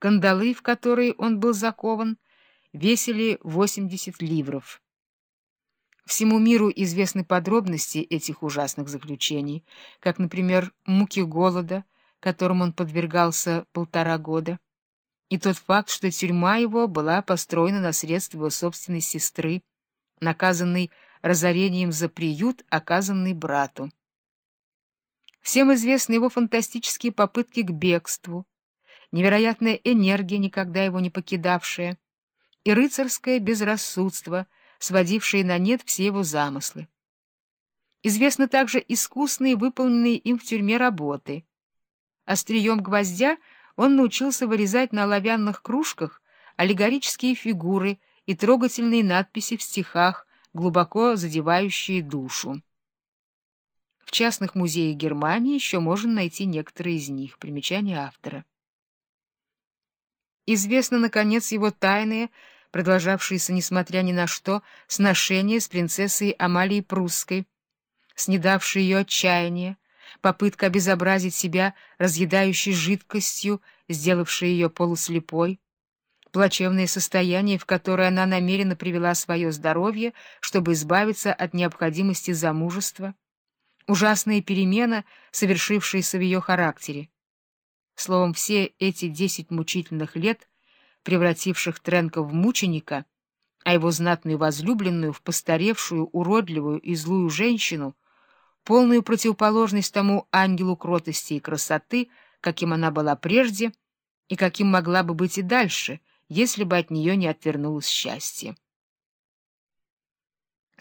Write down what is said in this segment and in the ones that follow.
Кандалы, в которые он был закован, весили 80 ливров. Всему миру известны подробности этих ужасных заключений, как, например, муки голода, которым он подвергался полтора года, и тот факт, что тюрьма его была построена на средства его собственной сестры, наказанной разорением за приют, оказанный брату. Всем известны его фантастические попытки к бегству, невероятная энергия, никогда его не покидавшая, и рыцарское безрассудство, сводившее на нет все его замыслы. Известны также искусные, выполненные им в тюрьме работы. Острием гвоздя он научился вырезать на оловянных кружках аллегорические фигуры и трогательные надписи в стихах, глубоко задевающие душу. В частных музеях Германии еще можно найти некоторые из них. Примечание автора. Известно, наконец, его тайные, продолжавшиеся, несмотря ни на что, сношения с принцессой Амалией Прусской, снедавшие ее отчаяние, попытка обезобразить себя разъедающей жидкостью, сделавшей ее полуслепой, плачевное состояние, в которое она намеренно привела свое здоровье, чтобы избавиться от необходимости замужества, ужасная перемена, совершившаяся в ее характере. Словом, все эти десять мучительных лет, превративших Тренка в мученика, а его знатную возлюбленную в постаревшую, уродливую и злую женщину, полную противоположность тому ангелу кротости и красоты, каким она была прежде и каким могла бы быть и дальше, если бы от нее не отвернулось счастье.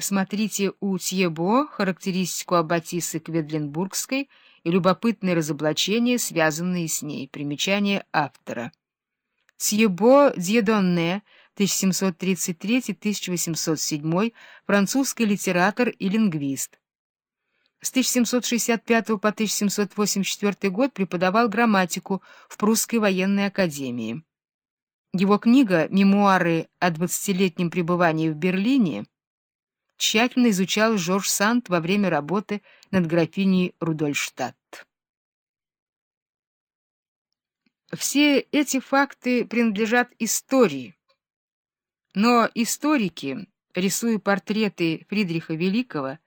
Смотрите у Тьебо характеристику Аббатисы Кведленбургской и любопытные разоблачения, связанные с ней. Примечание автора. Тьебо Дьедонне, 1733-1807, французский литератор и лингвист. С 1765 по 1784 год преподавал грамматику в Прусской военной академии. Его книга «Мемуары о двадцатилетнем пребывании в Берлине» тщательно изучал Жорж Санд во время работы над графиней Рудольштадт. Все эти факты принадлежат истории, но историки, рисуя портреты Фридриха Великого,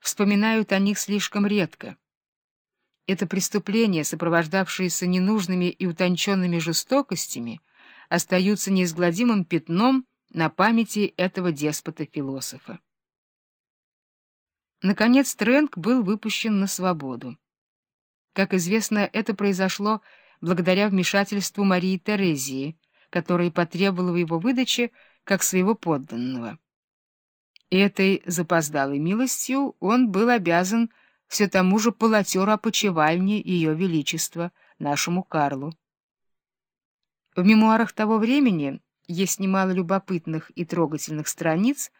вспоминают о них слишком редко. Это преступления, сопровождавшиеся ненужными и утонченными жестокостями, остаются неизгладимым пятном на памяти этого деспота-философа. Наконец Тренк был выпущен на свободу. Как известно, это произошло благодаря вмешательству Марии Терезии, которая потребовала его выдачи как своего подданного. Этой запоздалой милостью он был обязан все тому же полотеру опочивальни Ее Величества, нашему Карлу. В мемуарах того времени есть немало любопытных и трогательных страниц,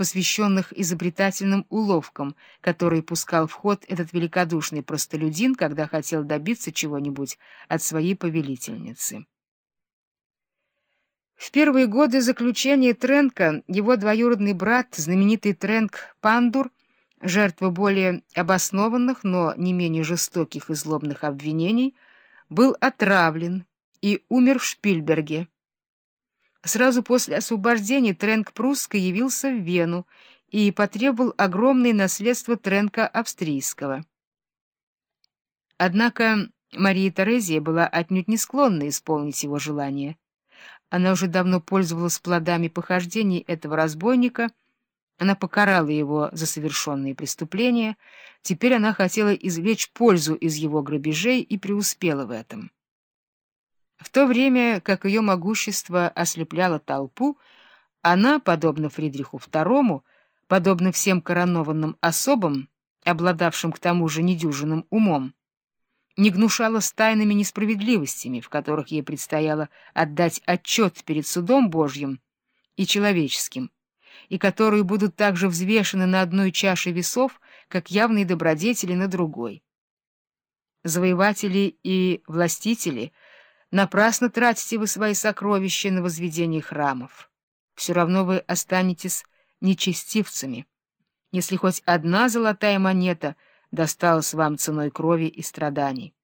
посвященных изобретательным уловкам, которые пускал в ход этот великодушный простолюдин, когда хотел добиться чего-нибудь от своей повелительницы. В первые годы заключения Тренка его двоюродный брат, знаменитый Тренк Пандур, жертва более обоснованных, но не менее жестоких и злобных обвинений, был отравлен и умер в Шпильберге. Сразу после освобождения Тренк Прусска явился в Вену и потребовал огромное наследство Тренка Австрийского. Однако Мария Терезия была отнюдь не склонна исполнить его желание. Она уже давно пользовалась плодами похождений этого разбойника, она покарала его за совершенные преступления, теперь она хотела извлечь пользу из его грабежей и преуспела в этом. В то время, как ее могущество ослепляло толпу, она, подобно Фридриху II, подобно всем коронованным особам, обладавшим к тому же недюжинным умом, не гнушалась тайными несправедливостями, в которых ей предстояло отдать отчет перед судом Божьим и человеческим, и которые будут также взвешены на одной чаше весов, как явные добродетели на другой. Завоеватели и властители — Напрасно тратите вы свои сокровища на возведение храмов. Все равно вы останетесь нечестивцами, если хоть одна золотая монета досталась вам ценой крови и страданий.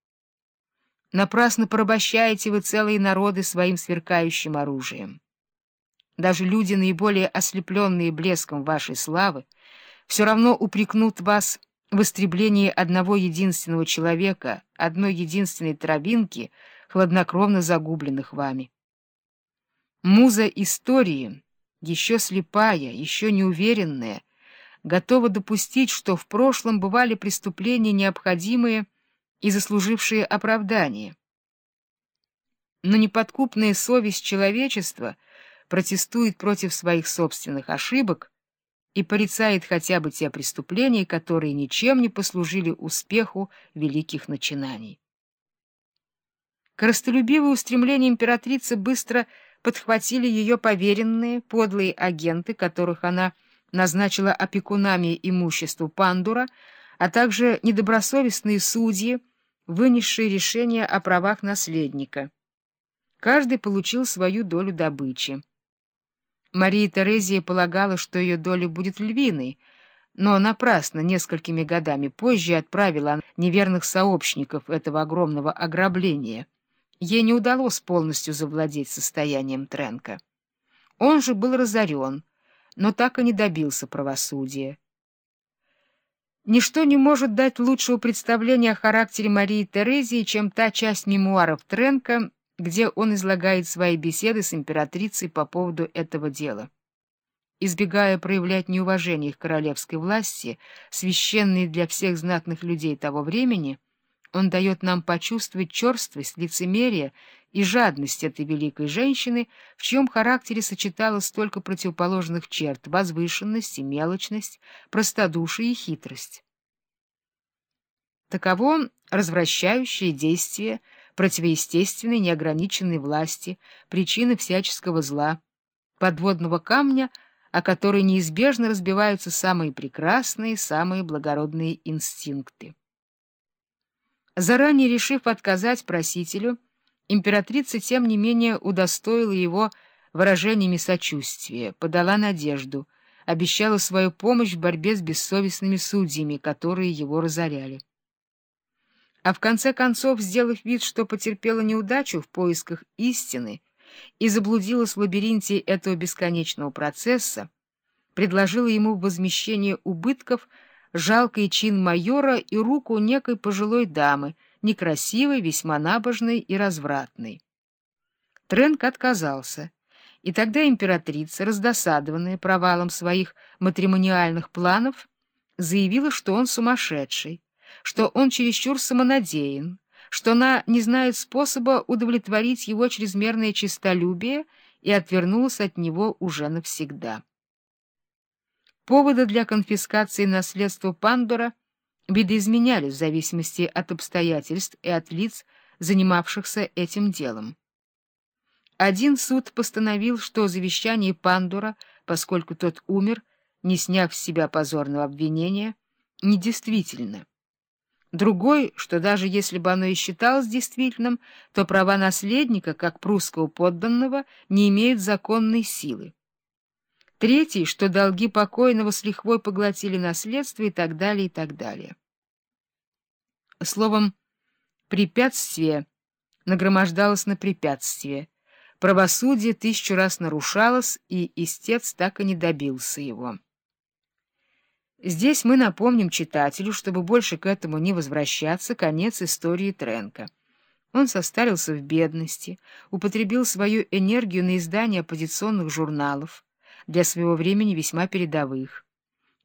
Напрасно порабощаете вы целые народы своим сверкающим оружием. Даже люди, наиболее ослепленные блеском вашей славы, все равно упрекнут вас в истреблении одного единственного человека, одной единственной травинки, хладнокровно загубленных вами. Муза истории, еще слепая, еще неуверенная, готова допустить, что в прошлом бывали преступления необходимые и заслужившие оправдания. Но неподкупная совесть человечества протестует против своих собственных ошибок и порицает хотя бы те преступления, которые ничем не послужили успеху великих начинаний. Коростолюбивые устремления императрицы быстро подхватили ее поверенные, подлые агенты, которых она назначила опекунами имуществу Пандура, а также недобросовестные судьи, вынесшие решение о правах наследника. Каждый получил свою долю добычи. Мария Терезия полагала, что ее доля будет львиной, но напрасно несколькими годами позже отправила неверных сообщников этого огромного ограбления. Ей не удалось полностью завладеть состоянием Тренка. Он же был разорен, но так и не добился правосудия. Ничто не может дать лучшего представления о характере Марии Терезии, чем та часть мемуаров Тренка, где он излагает свои беседы с императрицей по поводу этого дела. Избегая проявлять неуважение к королевской власти, священной для всех знатных людей того времени, он дает нам почувствовать черствость, лицемерие и жадность этой великой женщины, в чьем характере сочеталось столько противоположных черт — возвышенность и мелочность, простодушие и хитрость. Таково развращающее действие противоестественной неограниченной власти, причины всяческого зла, подводного камня, о который неизбежно разбиваются самые прекрасные, самые благородные инстинкты. Заранее решив отказать просителю, императрица, тем не менее, удостоила его выражениями сочувствия, подала надежду, обещала свою помощь в борьбе с бессовестными судьями, которые его разоряли. А в конце концов, сделав вид, что потерпела неудачу в поисках истины и заблудилась в лабиринте этого бесконечного процесса, предложила ему возмещение убытков — жалкий чин майора и руку некой пожилой дамы, некрасивой, весьма набожной и развратной. Тренк отказался, и тогда императрица, раздосадованная провалом своих матримониальных планов, заявила, что он сумасшедший, что он чересчур самонадеян, что она не знает способа удовлетворить его чрезмерное честолюбие и отвернулась от него уже навсегда. Поводы для конфискации наследства Пандора видоизменялись в зависимости от обстоятельств и от лиц, занимавшихся этим делом. Один суд постановил, что завещание Пандора, поскольку тот умер, не сняв с себя позорного обвинения, недействительно. Другой, что даже если бы оно и считалось действительным, то права наследника, как прусского подданного, не имеют законной силы. Третий, что долги покойного с лихвой поглотили наследство и так далее, и так далее. Словом, препятствие нагромождалось на препятствие. Правосудие тысячу раз нарушалось, и истец так и не добился его. Здесь мы напомним читателю, чтобы больше к этому не возвращаться, конец истории Тренка. Он состарился в бедности, употребил свою энергию на издание оппозиционных журналов, для своего времени весьма передовых,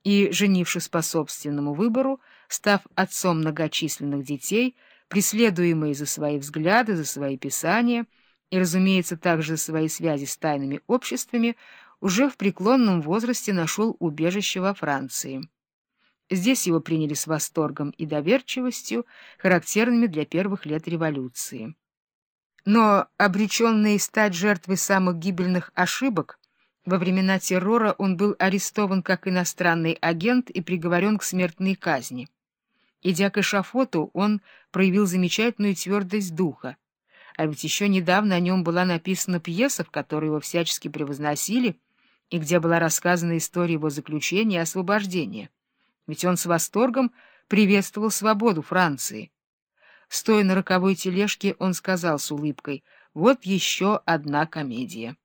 и, женившись по собственному выбору, став отцом многочисленных детей, преследуемый за свои взгляды, за свои писания и, разумеется, также за свои связи с тайными обществами, уже в преклонном возрасте нашел убежище во Франции. Здесь его приняли с восторгом и доверчивостью, характерными для первых лет революции. Но, обреченный стать жертвой самых гибельных ошибок, во времена террора он был арестован как иностранный агент и приговорен к смертной казни. Идя к эшафоту, он проявил замечательную твердость духа. А ведь еще недавно о нем была написана пьеса, в которой его всячески превозносили, и где была рассказана история его заключения и освобождения. Ведь он с восторгом приветствовал свободу Франции. Стоя на роковой тележке, он сказал с улыбкой, «Вот еще одна комедия».